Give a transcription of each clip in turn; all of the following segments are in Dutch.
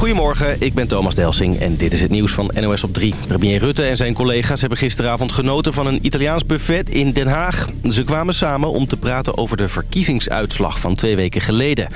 Goedemorgen, ik ben Thomas Delsing en dit is het nieuws van NOS op 3. Premier Rutte en zijn collega's hebben gisteravond genoten van een Italiaans buffet in Den Haag. Ze kwamen samen om te praten over de verkiezingsuitslag van twee weken geleden.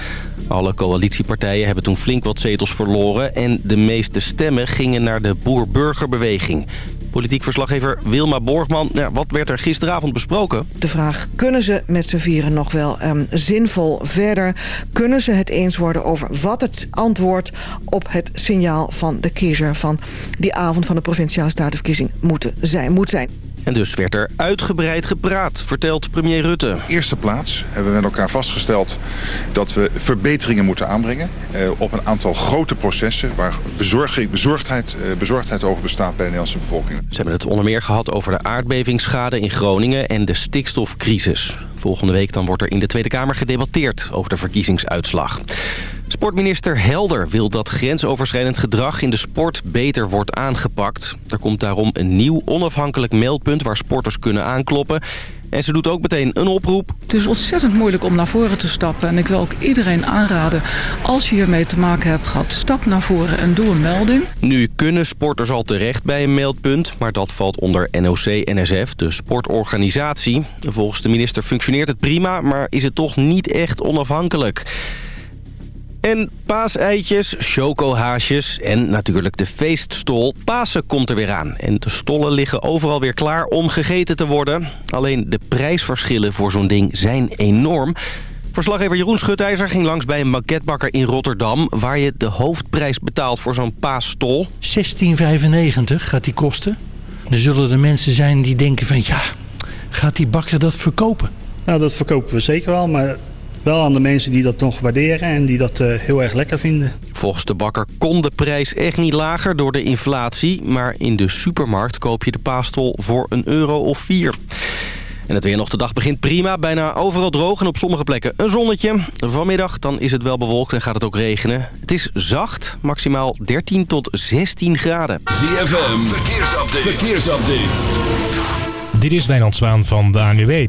Alle coalitiepartijen hebben toen flink wat zetels verloren... en de meeste stemmen gingen naar de boer-burgerbeweging. Politiek verslaggever Wilma Borgman, ja, wat werd er gisteravond besproken? De vraag, kunnen ze met z'n vieren nog wel um, zinvol verder? Kunnen ze het eens worden over wat het antwoord op het signaal van de kiezer... van die avond van de Provinciale Statenverkiezing moeten zijn, moet zijn? En dus werd er uitgebreid gepraat, vertelt premier Rutte. In eerste plaats hebben we met elkaar vastgesteld dat we verbeteringen moeten aanbrengen... Eh, op een aantal grote processen waar bezorgdheid, eh, bezorgdheid over bestaat bij de Nederlandse bevolking. Ze hebben het onder meer gehad over de aardbevingsschade in Groningen en de stikstofcrisis. Volgende week dan wordt er in de Tweede Kamer gedebatteerd over de verkiezingsuitslag. Sportminister Helder wil dat grensoverschrijdend gedrag in de sport beter wordt aangepakt. Er komt daarom een nieuw onafhankelijk meldpunt waar sporters kunnen aankloppen. En ze doet ook meteen een oproep. Het is ontzettend moeilijk om naar voren te stappen. En ik wil ook iedereen aanraden, als je hiermee te maken hebt gehad... stap naar voren en doe een melding. Nu kunnen sporters al terecht bij een meldpunt... maar dat valt onder NOC-NSF, de sportorganisatie. Volgens de minister functioneert het prima... maar is het toch niet echt onafhankelijk. En paaseitjes, chocohaasjes en natuurlijk de feeststol. Pasen komt er weer aan en de stollen liggen overal weer klaar om gegeten te worden. Alleen de prijsverschillen voor zo'n ding zijn enorm. Verslaggever Jeroen Schutijzer ging langs bij een banketbakker in Rotterdam... waar je de hoofdprijs betaalt voor zo'n paasstol. 16,95 gaat die kosten. Er zullen er mensen zijn die denken van... ja, gaat die bakker dat verkopen? Nou, dat verkopen we zeker wel, maar wel aan de mensen die dat nog waarderen en die dat uh, heel erg lekker vinden. Volgens de bakker kon de prijs echt niet lager door de inflatie. Maar in de supermarkt koop je de paastol voor een euro of vier. En het weer nog de dag begint prima. Bijna overal droog en op sommige plekken een zonnetje. Vanmiddag dan is het wel bewolkt en gaat het ook regenen. Het is zacht, maximaal 13 tot 16 graden. ZFM, verkeersupdate. verkeersupdate. Dit is Wijnand Zwaan van de ANWB.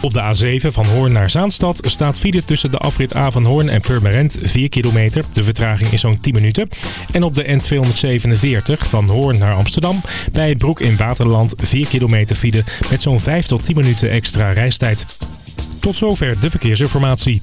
Op de A7 van Hoorn naar Zaanstad staat file tussen de afrit Avanhoorn en Purmerend 4 kilometer. De vertraging is zo'n 10 minuten. En op de N247 van Hoorn naar Amsterdam bij Broek in Waterland 4 kilometer file met zo'n 5 tot 10 minuten extra reistijd. Tot zover de verkeersinformatie.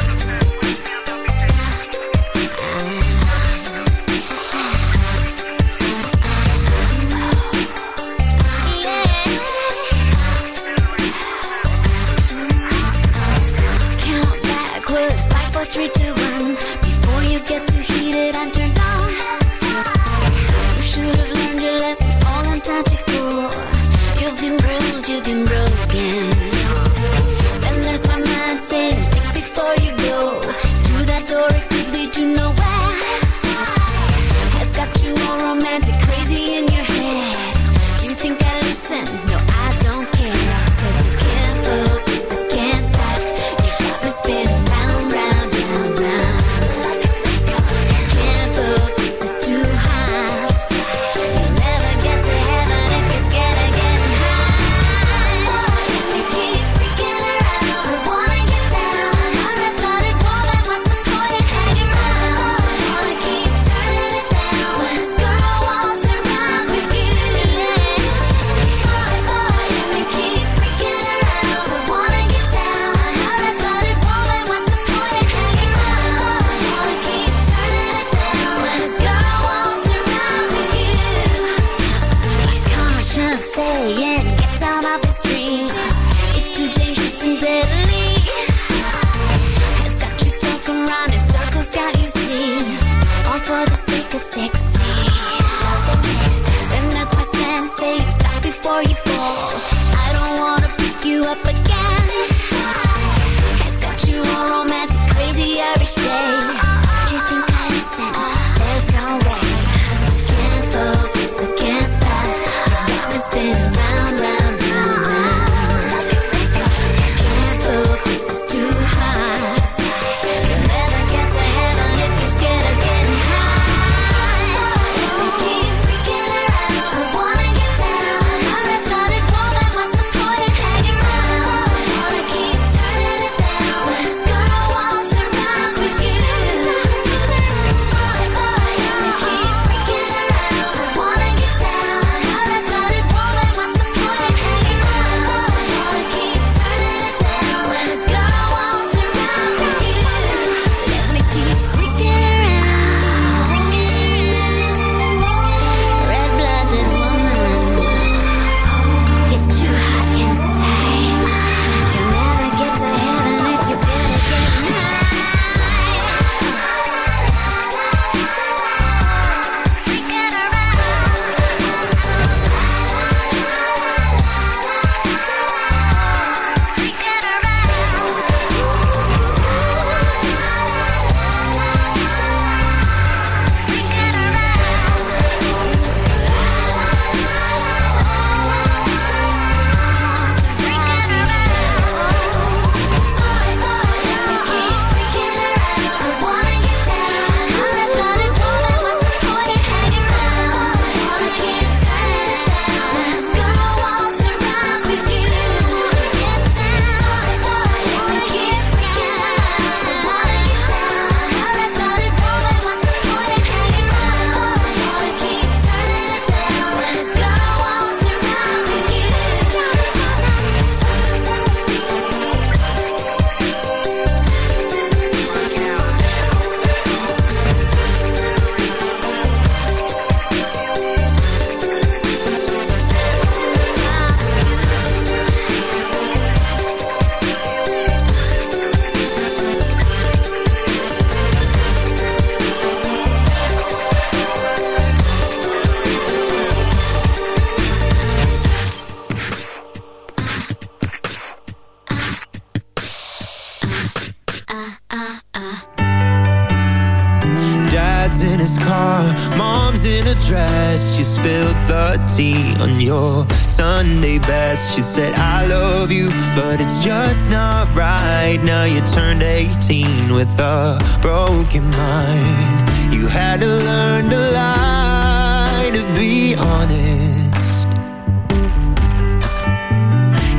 On your Sunday best. She said, I love you, but it's just not right. Now you turned 18 with a broken mind. You had to learn to lie to be honest.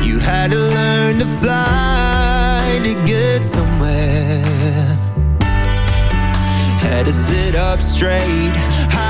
You had to learn to fly to get somewhere. Had to sit up straight,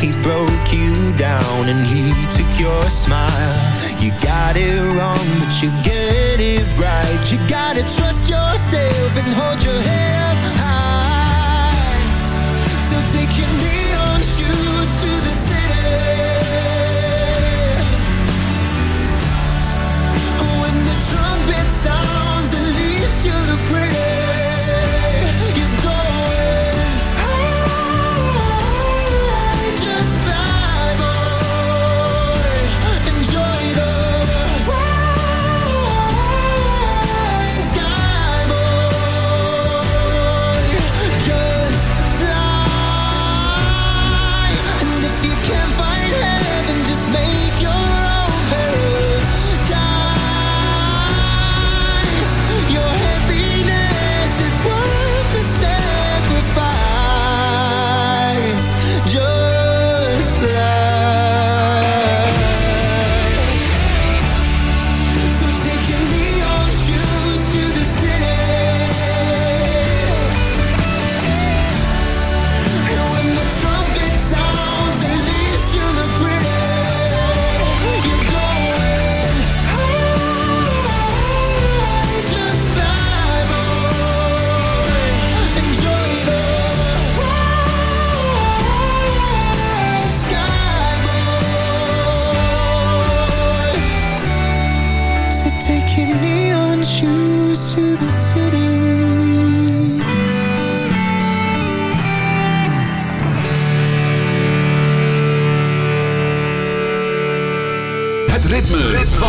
He broke you down and he took your smile. You got it wrong, but you get it right. You gotta trust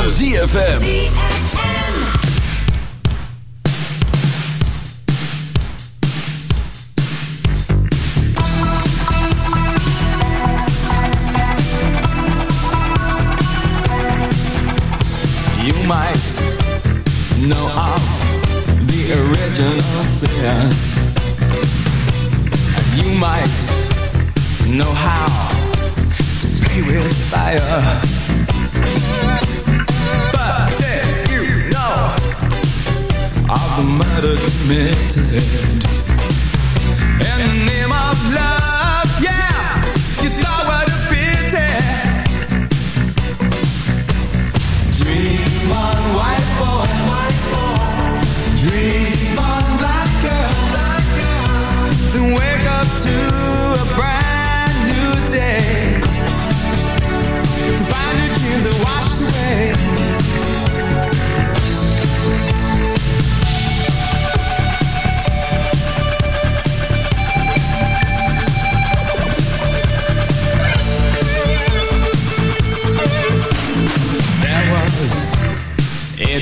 ZFM. Might know the original sin. You might know how to play with fire. of the murder committed. In the name of love, yeah.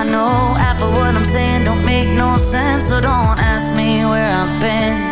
I know half of what I'm saying don't make no sense So don't ask me where I've been.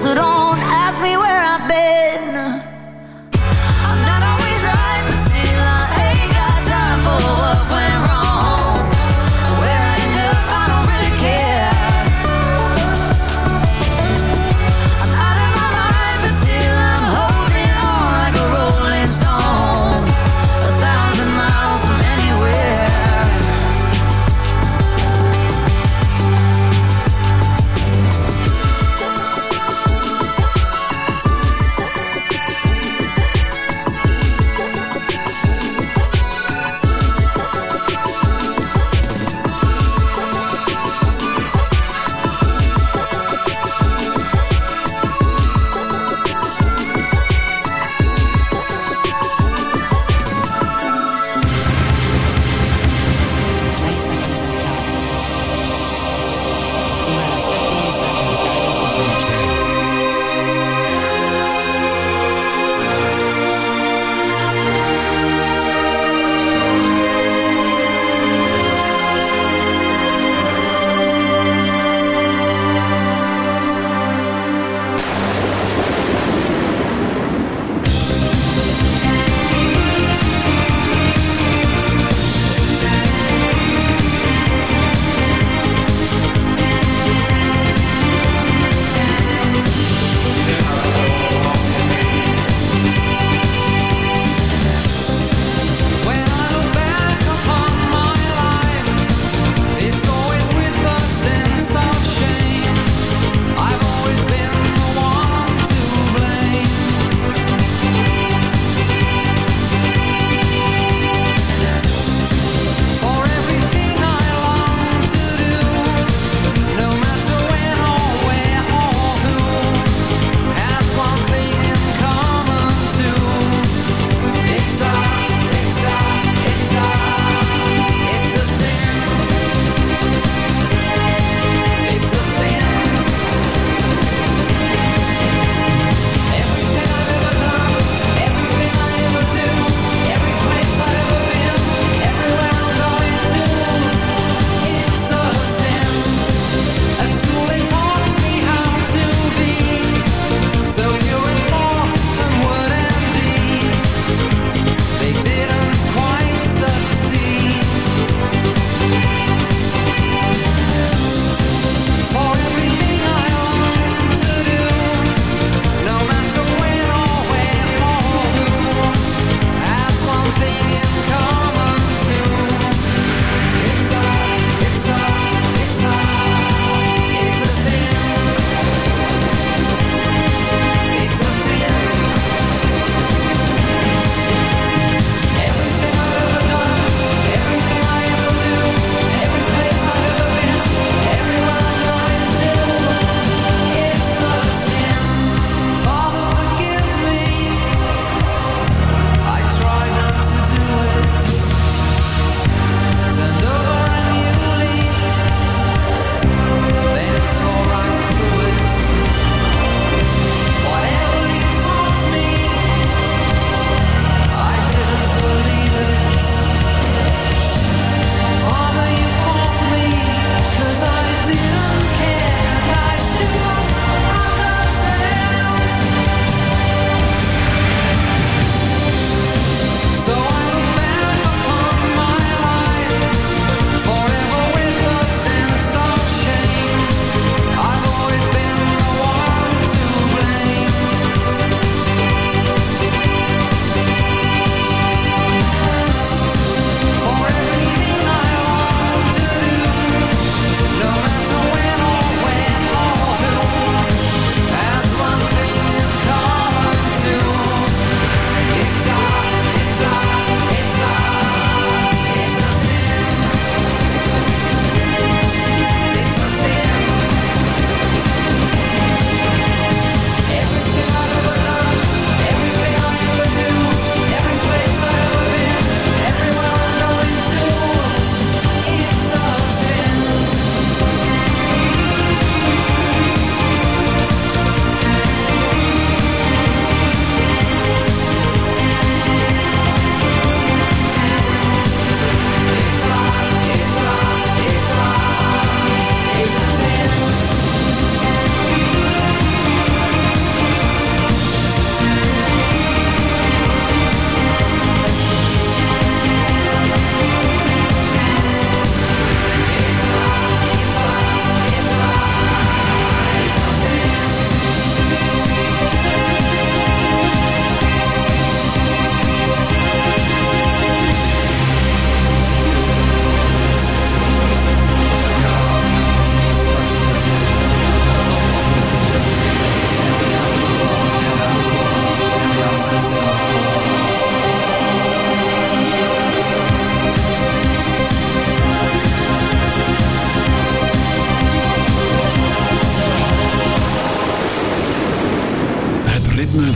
Cause we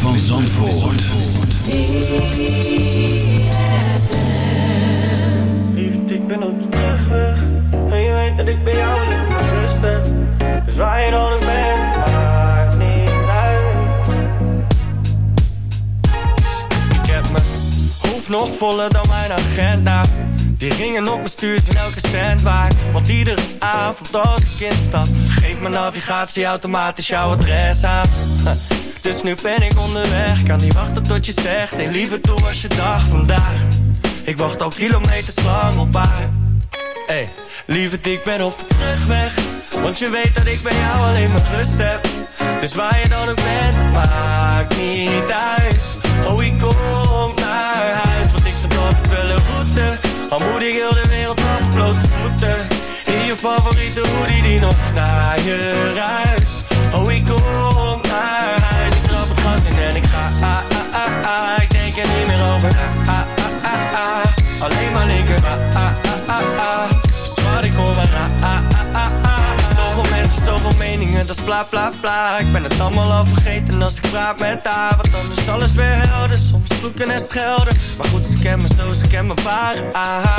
van Zandvoort. Ik ben op de terugweg. En je weet dat ik bij jou alleen maar rust heb Dus waar je dan ook bent, maakt niet uit. Ik heb mijn hoofd nog voller dan mijn agenda. Die ringen op mijn stuur zijn elke cent waard. Want iedere avond als ik instap Geeft mijn navigatie automatisch jouw adres aan Dus nu ben ik onderweg. Kan niet wachten tot je zegt Hey lieve, toe was je dag vandaag? Ik wacht al kilometers lang op haar. Hey, lieverd, ik ben op de terugweg. Want je weet dat ik bij jou alleen maar rust heb. Dus waar je dan ook bent, maakt niet uit. Oh, ik kom naar huis Want ik altijd wel een route. Al moet ik heel de wereld af, blote voeten In je favoriete hoodie die nog naar je ruikt. Oh, ik kom en ik ga ah, ah, ah, ah. Ik denk er niet meer over ah, ah, ah, ah. Alleen maar linker ah, ah, ah, ah, ah. Zwart, ik hoor maar ah, ah, ah, ah, ah. Zoveel mensen, zoveel meningen, dat is bla bla bla Ik ben het allemaal al vergeten als ik praat met haar Want dan is alles weer helder, soms vloeken en schelden Maar goed, ze kennen me zo, ze kennen me waar ah.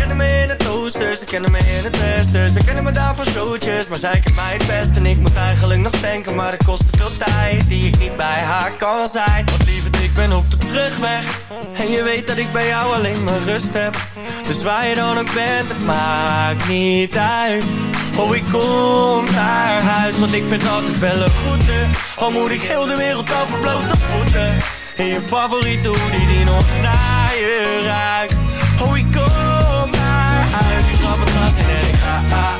Kennen me in het oosten, ze kennen me in het westen Ze kennen me daar van showtjes, maar zij kent mij het best. En ik moet eigenlijk nog denken, maar het kost veel tijd Die ik niet bij haar kan zijn. Want lieverd, ik ben op de terugweg. En je weet dat ik bij jou alleen maar rust heb. Dus waar je dan ook bent, het maakt niet uit. Oh, ik kom naar huis, want ik vind altijd wel een goede Al moet ik heel de wereld over blote voeten. In je favoriete hoodie die nog naar je ruikt high.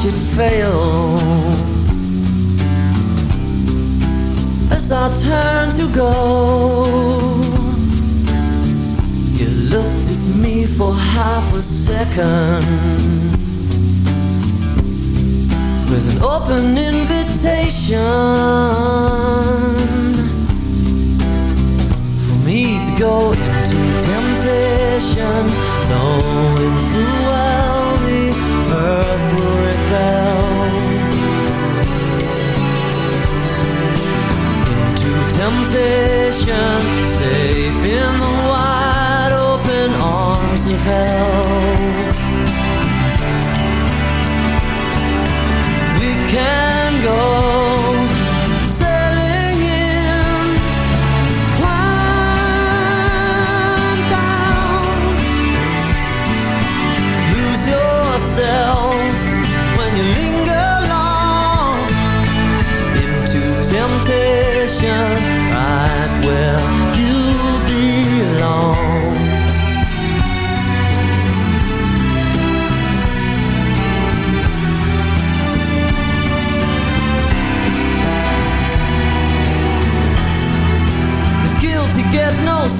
watch it fail. As I turn to go, you looked at me for half a second with an open invitation for me to go into temptation, knowing full well hesitation Safe in the wide open arms of hell. We can go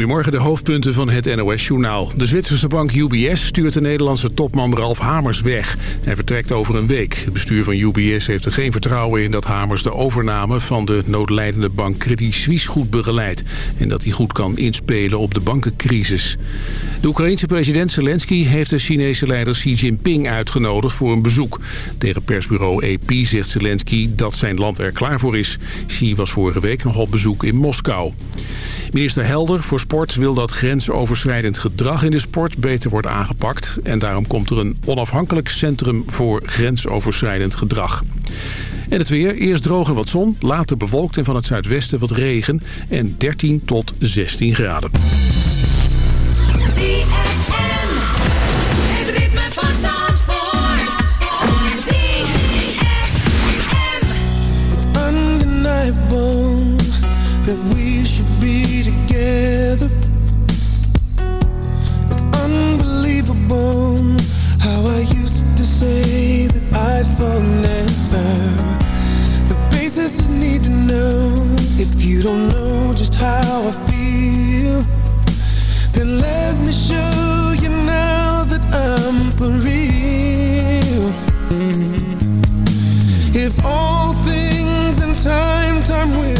Goedemorgen, de hoofdpunten van het NOS-journaal. De Zwitserse bank UBS stuurt de Nederlandse topman Ralf Hamers weg. Hij vertrekt over een week. Het bestuur van UBS heeft er geen vertrouwen in dat Hamers de overname van de noodlijdende bank Credit Suisse goed begeleidt. En dat hij goed kan inspelen op de bankencrisis. De Oekraïense president Zelensky heeft de Chinese leider Xi Jinping uitgenodigd voor een bezoek. Tegen persbureau AP zegt Zelensky dat zijn land er klaar voor is. Xi was vorige week nog op bezoek in Moskou. Minister Helder voor Sport wil dat grensoverschrijdend gedrag in de sport beter wordt aangepakt. En daarom komt er een onafhankelijk centrum voor grensoverschrijdend gedrag. En het weer, eerst droog en wat zon, later bewolkt en van het zuidwesten wat regen en 13 tot 16 graden. Don't know just how I feel. Then let me show you now that I'm for real. If all things in time, time will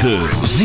9.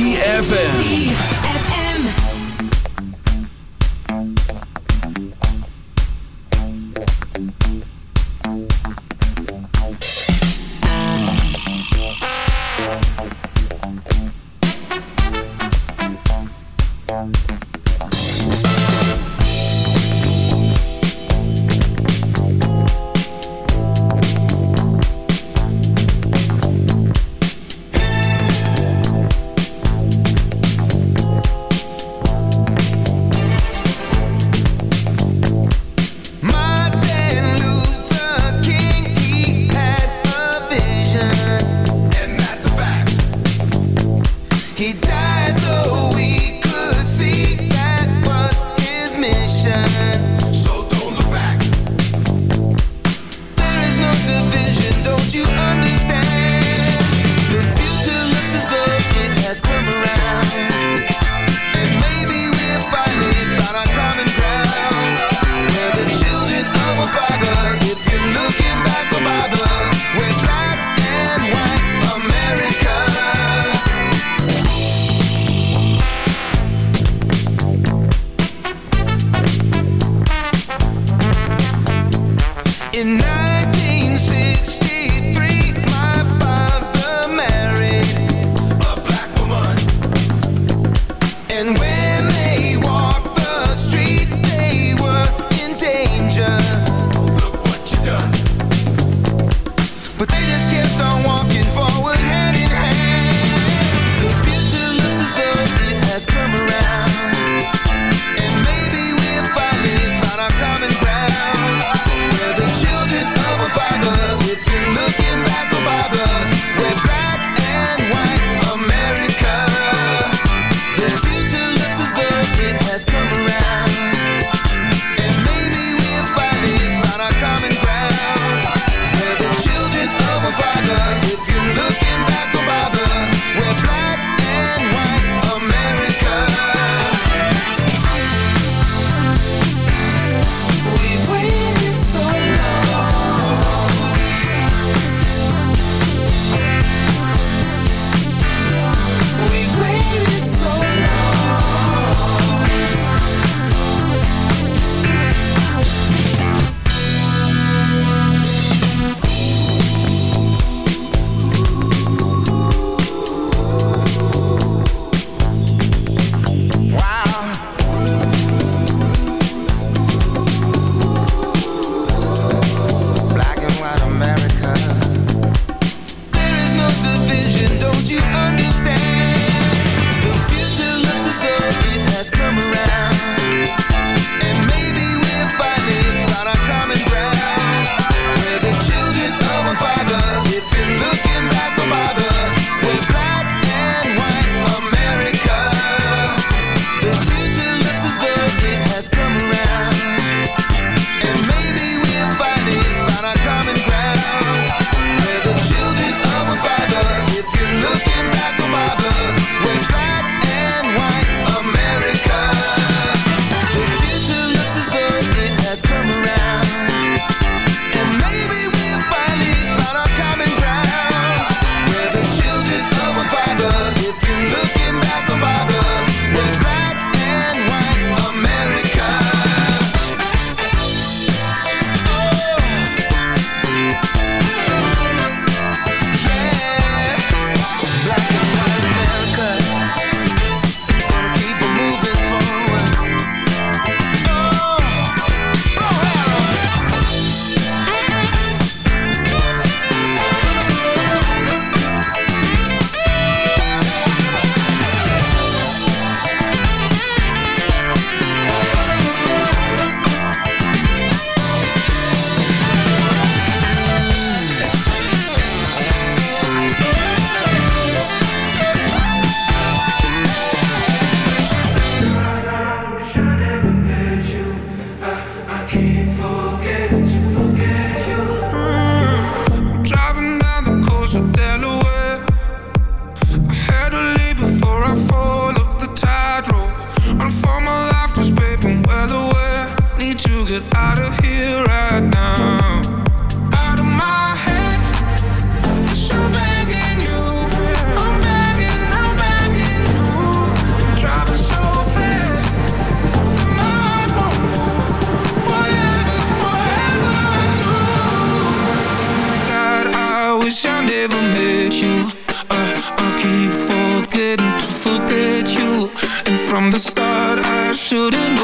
from the start. I shouldn't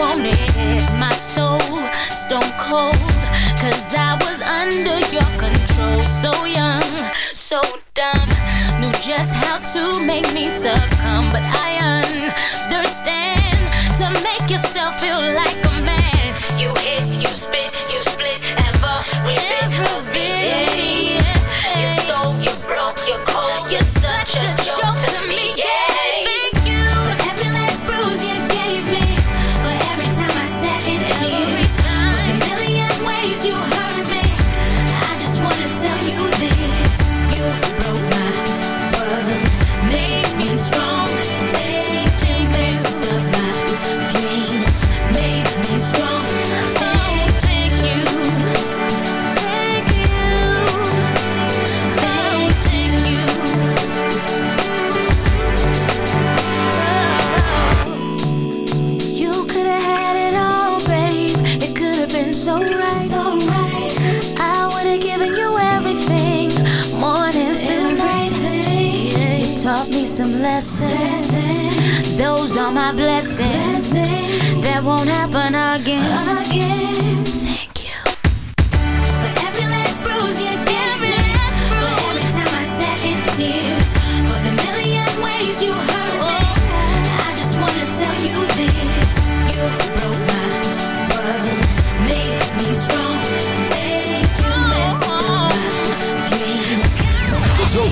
wanted my soul stone cold Cause I was under your control. So young, so dumb Knew just how to make me succumb. But I understand To make yourself feel like a man. You hit, you spit, you split Every, every bit, bit. Yeah. You stole, you broke, you're cold. You're such a Those are my blessings. That won't happen again.